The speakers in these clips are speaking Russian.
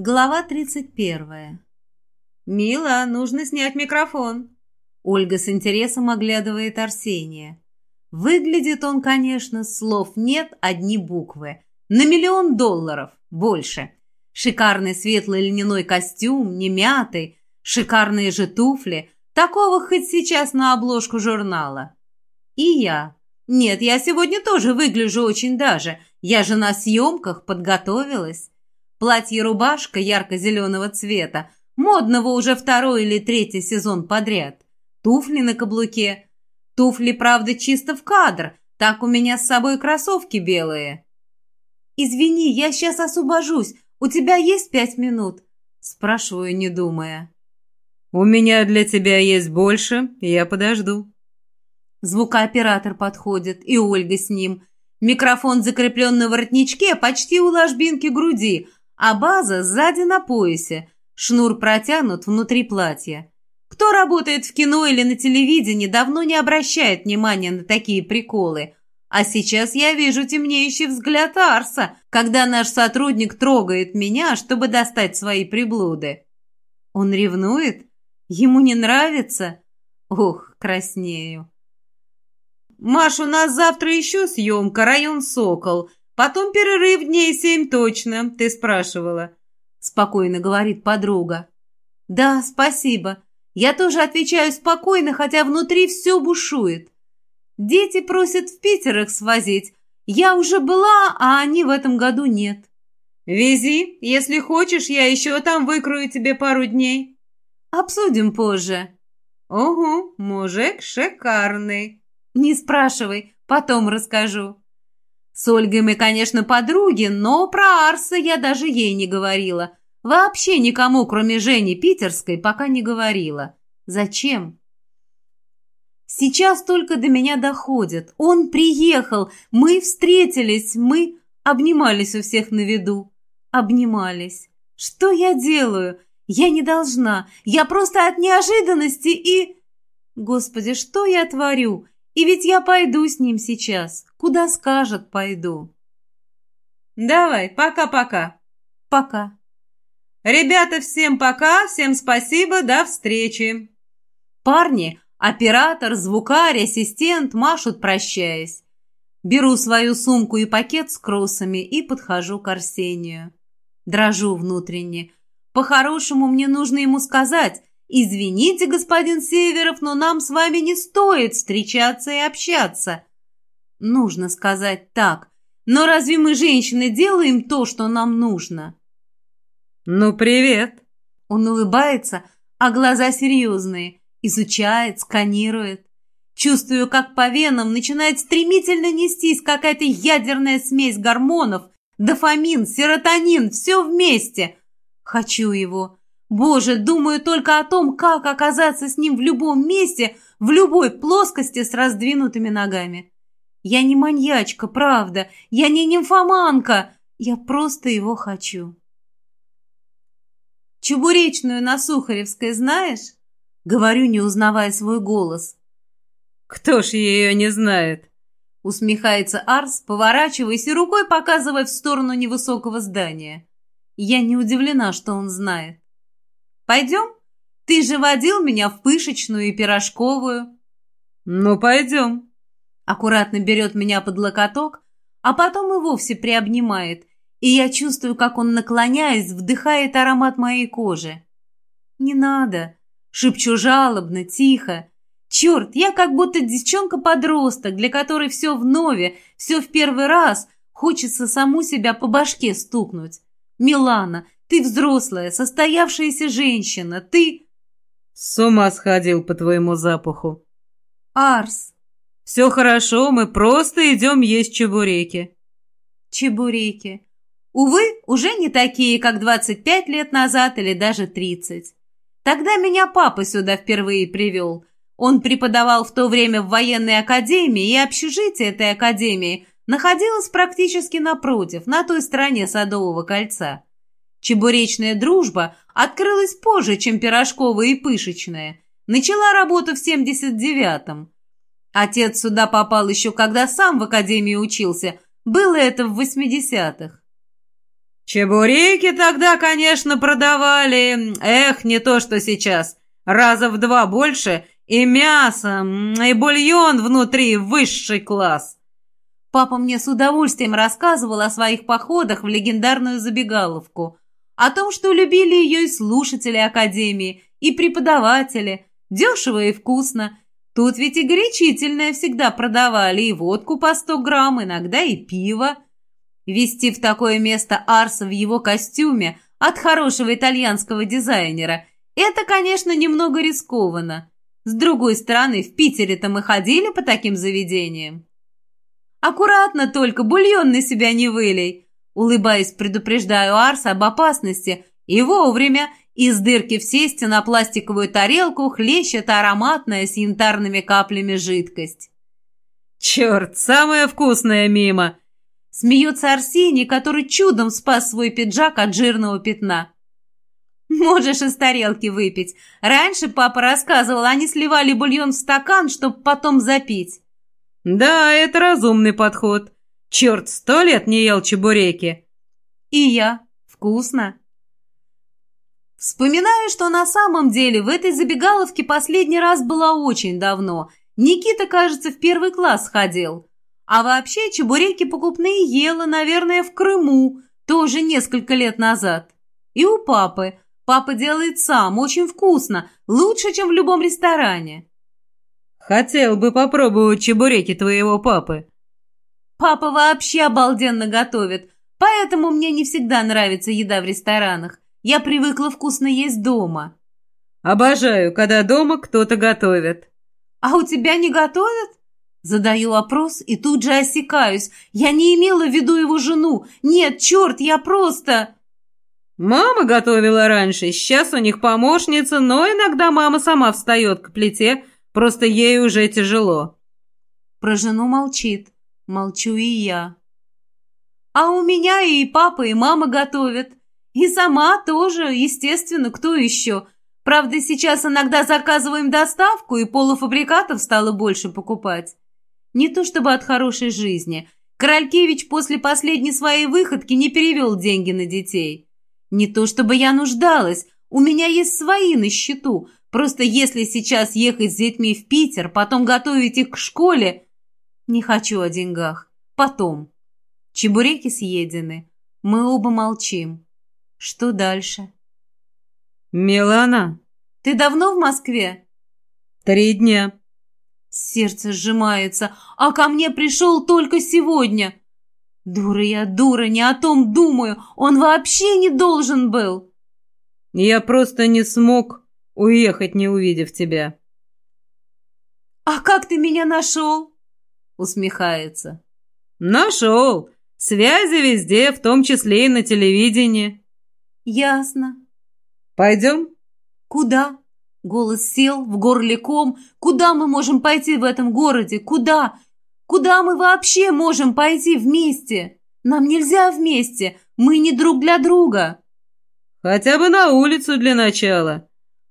Глава 31. «Мила, нужно снять микрофон». Ольга с интересом оглядывает Арсения. Выглядит он, конечно, слов нет, одни буквы. На миллион долларов, больше. Шикарный светлый льняной костюм, не мятый, шикарные же туфли. Такого хоть сейчас на обложку журнала. И я. Нет, я сегодня тоже выгляжу очень даже. Я же на съемках подготовилась. Платье-рубашка ярко-зеленого цвета, модного уже второй или третий сезон подряд. Туфли на каблуке. Туфли, правда, чисто в кадр, так у меня с собой кроссовки белые. «Извини, я сейчас освобожусь. У тебя есть пять минут?» Спрашиваю, не думая. «У меня для тебя есть больше, я подожду». Звукооператор подходит, и Ольга с ним. Микрофон закреплен на воротничке почти у ложбинки груди, а база сзади на поясе, шнур протянут внутри платья. Кто работает в кино или на телевидении, давно не обращает внимания на такие приколы. А сейчас я вижу темнеющий взгляд Арса, когда наш сотрудник трогает меня, чтобы достать свои приблуды. Он ревнует? Ему не нравится? Ох, краснею. «Маш, у нас завтра еще съемка, район Сокол. Потом перерыв дней семь точно, ты спрашивала. Спокойно говорит подруга. Да, спасибо. Я тоже отвечаю спокойно, хотя внутри все бушует. Дети просят в Питер их свозить. Я уже была, а они в этом году нет. Вези, если хочешь, я еще там выкрою тебе пару дней. Обсудим позже. Угу, мужик шикарный. Не спрашивай, потом расскажу. С Ольгой мы, конечно, подруги, но про Арса я даже ей не говорила. Вообще никому, кроме Жени Питерской, пока не говорила. Зачем? Сейчас только до меня доходит. Он приехал, мы встретились, мы обнимались у всех на виду. Обнимались. Что я делаю? Я не должна. Я просто от неожиданности и... Господи, что я творю? И ведь я пойду с ним сейчас. Куда скажет, пойду. Давай, пока-пока. Пока. Ребята, всем пока, всем спасибо, до встречи. Парни, оператор, звукарь, ассистент машут, прощаясь. Беру свою сумку и пакет с кроссами и подхожу к Арсению. Дрожу внутренне. По-хорошему мне нужно ему сказать, «Извините, господин Северов, но нам с вами не стоит встречаться и общаться». Нужно сказать так. Но разве мы, женщины, делаем то, что нам нужно? «Ну, привет!» Он улыбается, а глаза серьезные. Изучает, сканирует. Чувствую, как по венам начинает стремительно нестись какая-то ядерная смесь гормонов. Дофамин, серотонин, все вместе. Хочу его. Боже, думаю только о том, как оказаться с ним в любом месте, в любой плоскости с раздвинутыми ногами. Я не маньячка, правда, я не нимфоманка, я просто его хочу. Чебуречную на Сухаревской знаешь? Говорю, не узнавая свой голос. Кто ж ее не знает? Усмехается Арс, поворачиваясь и рукой показывая в сторону невысокого здания. Я не удивлена, что он знает. Пойдем? Ты же водил меня в пышечную и пирожковую. Ну, пойдем. Аккуратно берет меня под локоток, а потом и вовсе приобнимает, и я чувствую, как он, наклоняясь, вдыхает аромат моей кожи. «Не надо!» — шепчу жалобно, тихо. «Черт, я как будто девчонка-подросток, для которой все вновь, все в первый раз, хочется саму себя по башке стукнуть. Милана, ты взрослая, состоявшаяся женщина, ты...» «С ума сходил по твоему запаху». «Арс». «Все хорошо, мы просто идем есть чебуреки». «Чебуреки. Увы, уже не такие, как 25 лет назад или даже 30. Тогда меня папа сюда впервые привел. Он преподавал в то время в военной академии, и общежитие этой академии находилось практически напротив, на той стороне Садового кольца. Чебуречная дружба открылась позже, чем пирожковая и пышечная. Начала работу в 79-м. Отец сюда попал еще когда сам в академии учился. Было это в 80-х. Чебуреки тогда, конечно, продавали. Эх, не то, что сейчас. Раза в два больше, и мясо, и бульон внутри высший класс. Папа мне с удовольствием рассказывал о своих походах в легендарную забегаловку, о том, что любили ее и слушатели Академии, и преподаватели. Дешево и вкусно. Тут ведь и горячительное всегда продавали, и водку по сто грамм, иногда и пиво. Вести в такое место Арса в его костюме от хорошего итальянского дизайнера – это, конечно, немного рискованно. С другой стороны, в Питере-то мы ходили по таким заведениям. Аккуратно только, бульон на себя не вылей. Улыбаясь, предупреждаю Арса об опасности, и вовремя из дырки в сесте на пластиковую тарелку хлещет ароматная с янтарными каплями жидкость. «Черт, самое вкусное мимо!» Смеется Арсений, который чудом спас свой пиджак от жирного пятна. «Можешь из тарелки выпить. Раньше папа рассказывал, они сливали бульон в стакан, чтобы потом запить». «Да, это разумный подход. Черт, сто лет не ел чебуреки». «И я. Вкусно». Вспоминаю, что на самом деле в этой забегаловке последний раз было очень давно. Никита, кажется, в первый класс ходил. А вообще чебуреки покупные ела, наверное, в Крыму, тоже несколько лет назад. И у папы. Папа делает сам, очень вкусно, лучше, чем в любом ресторане. Хотел бы попробовать чебуреки твоего папы. Папа вообще обалденно готовит, поэтому мне не всегда нравится еда в ресторанах. Я привыкла вкусно есть дома. Обожаю, когда дома кто-то готовит. А у тебя не готовят? Задаю вопрос и тут же осекаюсь. Я не имела в виду его жену. Нет, черт, я просто... Мама готовила раньше, сейчас у них помощница, но иногда мама сама встает к плите, Просто ей уже тяжело». Про жену молчит. Молчу и я. «А у меня и папа, и мама готовят. И сама тоже, естественно, кто еще? Правда, сейчас иногда заказываем доставку, и полуфабрикатов стало больше покупать. Не то чтобы от хорошей жизни. Королькевич после последней своей выходки не перевел деньги на детей. Не то чтобы я нуждалась, у меня есть свои на счету, Просто если сейчас ехать с детьми в Питер, потом готовить их к школе... Не хочу о деньгах. Потом. Чебуреки съедены. Мы оба молчим. Что дальше? Милана. Ты давно в Москве? Три дня. Сердце сжимается. А ко мне пришел только сегодня. Дура я, дура, не о том думаю. Он вообще не должен был. Я просто не смог уехать, не увидев тебя. «А как ты меня нашел?» Усмехается. «Нашел. Связи везде, в том числе и на телевидении». «Ясно». «Пойдем?» «Куда?» Голос сел, в горле ком. «Куда мы можем пойти в этом городе? Куда? Куда мы вообще можем пойти вместе? Нам нельзя вместе, мы не друг для друга». «Хотя бы на улицу для начала»,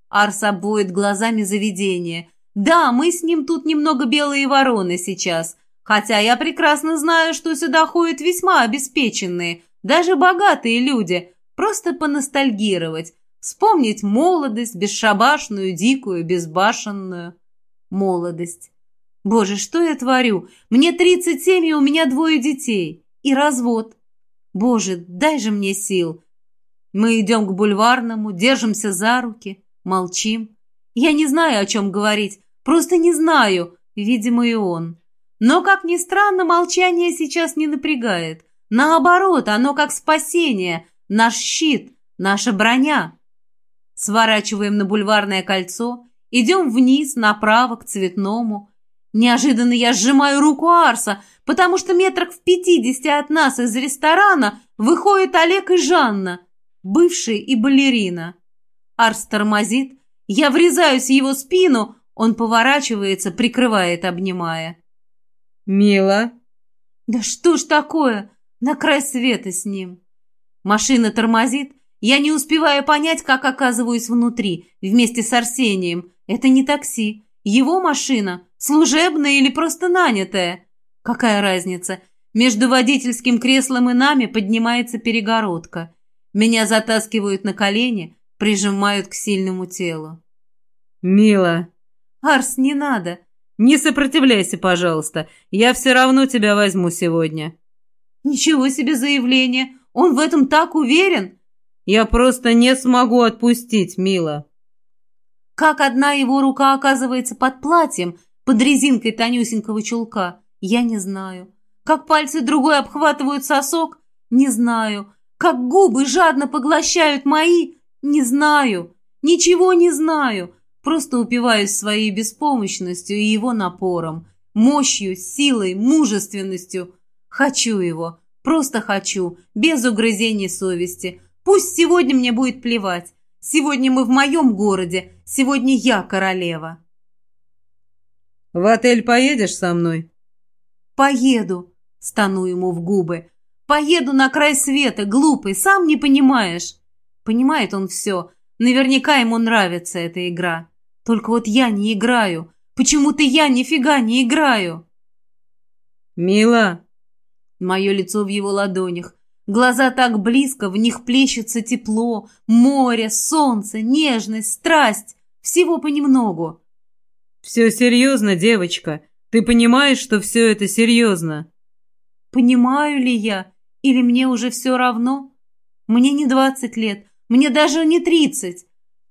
Арс обоит глазами заведение. «Да, мы с ним тут немного белые вороны сейчас. Хотя я прекрасно знаю, что сюда ходят весьма обеспеченные, даже богатые люди. Просто поностальгировать. Вспомнить молодость, бесшабашную, дикую, безбашенную. Молодость. Боже, что я творю? Мне 37, и у меня двое детей. И развод. Боже, дай же мне сил. Мы идем к бульварному, держимся за руки. Молчим. Я не знаю, о чем говорить. Просто не знаю. Видимо, и он. Но, как ни странно, молчание сейчас не напрягает. Наоборот, оно как спасение, наш щит, наша броня. Сворачиваем на бульварное кольцо, идем вниз, направо, к цветному. Неожиданно я сжимаю руку Арса, потому что метрах в пятидесяти от нас из ресторана выходит Олег и Жанна, бывший и балерина. Арс тормозит, я врезаюсь в его спину, он поворачивается, прикрывает, обнимая. «Мила?» «Да что ж такое? На край света с ним!» Машина тормозит, я не успеваю понять, как оказываюсь внутри, вместе с Арсением. Это не такси. Его машина, служебная или просто нанятая. Какая разница? Между водительским креслом и нами поднимается перегородка. Меня затаскивают на колени, прижимают к сильному телу. «Мила!» «Арс, не надо!» «Не сопротивляйся, пожалуйста. Я все равно тебя возьму сегодня». «Ничего себе заявление! Он в этом так уверен!» «Я просто не смогу отпустить, Мила!» Как одна его рука оказывается под платьем, под резинкой тонюсенького чулка, я не знаю. Как пальцы другой обхватывают сосок, не знаю. Как губы жадно поглощают мои, не знаю. Ничего не знаю. Просто упиваюсь своей беспомощностью и его напором, мощью, силой, мужественностью. Хочу его, просто хочу, без угрызений совести. Пусть сегодня мне будет плевать. Сегодня мы в моем городе, сегодня я королева. «В отель поедешь со мной?» «Поеду», — стану ему в губы. «Поеду на край света, глупый, сам не понимаешь». Понимает он все. Наверняка ему нравится эта игра. Только вот я не играю. Почему-то я нифига не играю. «Мила!» Мое лицо в его ладонях. Глаза так близко, в них плещется тепло, море, солнце, нежность, страсть. Всего понемногу. «Все серьезно, девочка. Ты понимаешь, что все это серьезно?» «Понимаю ли я? Или мне уже все равно? Мне не двадцать лет, мне даже не тридцать.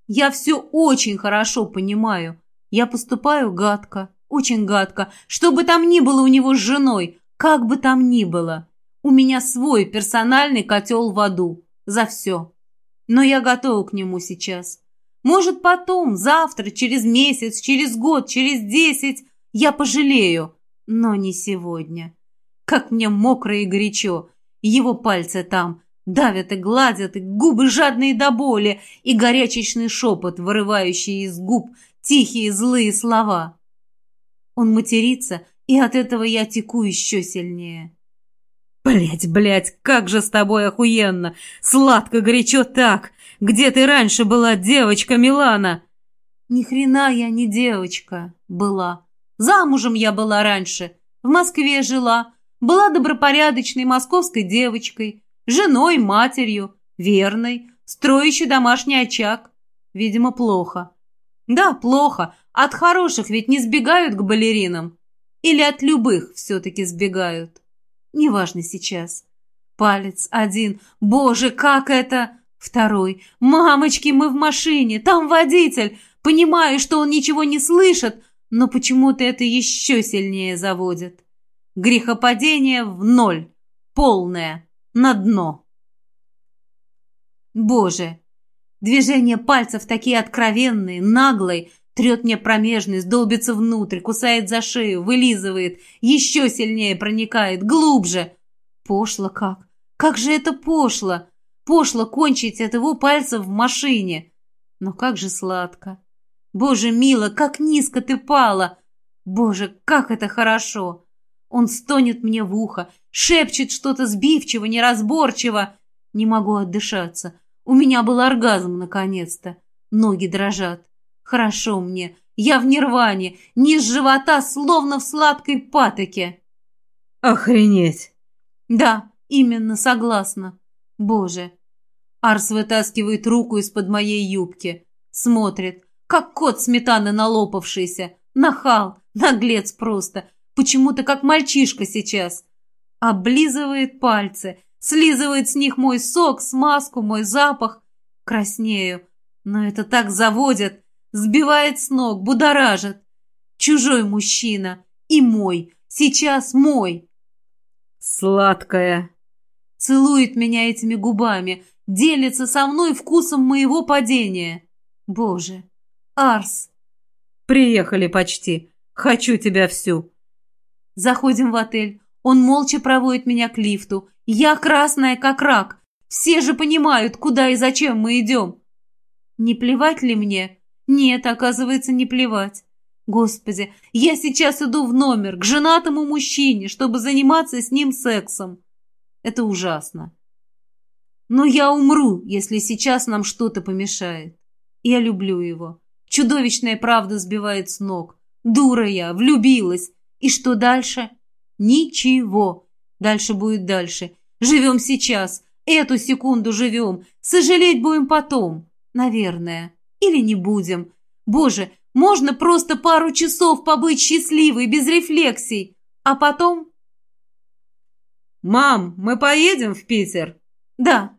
Я все очень хорошо понимаю. Я поступаю гадко, очень гадко. Что бы там ни было у него с женой, как бы там ни было. У меня свой персональный котел в аду. За все. Но я готова к нему сейчас. Может, потом, завтра, через месяц, через год, через десять я пожалею. Но не сегодня. Как мне мокро и горячо. Его пальцы там. Давят и гладят, и губы жадные до боли, и горячечный шепот, вырывающий из губ тихие злые слова. Он матерится, и от этого я теку еще сильнее. Блять, блять, как же с тобой охуенно! Сладко, горячо так! Где ты раньше была, девочка Милана? Ни хрена я не девочка была. Замужем я была раньше. В Москве жила. Была добропорядочной московской девочкой. Женой, матерью, верной, строящей домашний очаг. Видимо, плохо. Да, плохо. От хороших ведь не сбегают к балеринам. Или от любых все-таки сбегают. Неважно сейчас. Палец один. Боже, как это... Второй. «Мамочки, мы в машине, там водитель. Понимаю, что он ничего не слышит, но почему-то это еще сильнее заводит. Грехопадение в ноль. Полное. На дно. Боже! Движения пальцев такие откровенные, наглые, Трет мне промежность, долбится внутрь, кусает за шею, вылизывает, еще сильнее проникает, глубже. Пошло как? Как же это пошло? Пошло кончить от его пальцев в машине. Но как же сладко. Боже, мило, как низко ты пала. Боже, как это хорошо. Он стонет мне в ухо, шепчет что-то сбивчиво, неразборчиво. Не могу отдышаться. У меня был оргазм наконец-то. Ноги дрожат. Хорошо мне. Я в нирване. Низ живота словно в сладкой патоке. Охренеть. Да, именно, согласна. Боже. Арс вытаскивает руку из-под моей юбки. Смотрит, как кот сметаны налопавшийся. Нахал, наглец просто. Почему-то как мальчишка сейчас. Облизывает пальцы, слизывает с них мой сок, смазку, мой запах. Краснею. Но это так заводит. Сбивает с ног, будоражит. Чужой мужчина. И мой. Сейчас мой. Сладкая. Целует меня этими губами. Делится со мной вкусом моего падения. Боже. Арс. Приехали почти. Хочу тебя всю. Заходим в отель. Он молча проводит меня к лифту. Я красная, как рак. Все же понимают, куда и зачем мы идем. Не плевать ли мне? Нет, оказывается, не плевать. Господи, я сейчас иду в номер к женатому мужчине, чтобы заниматься с ним сексом. Это ужасно. Но я умру, если сейчас нам что-то помешает. Я люблю его. Чудовищная правда сбивает с ног. Дура я, влюбилась. И что дальше? Ничего. Дальше будет дальше. Живем сейчас. Эту секунду живем. Сожалеть будем потом. Наверное. Или не будем. Боже, можно просто пару часов побыть счастливой, без рефлексий. А потом... «Мам, мы поедем в Питер?» «Да,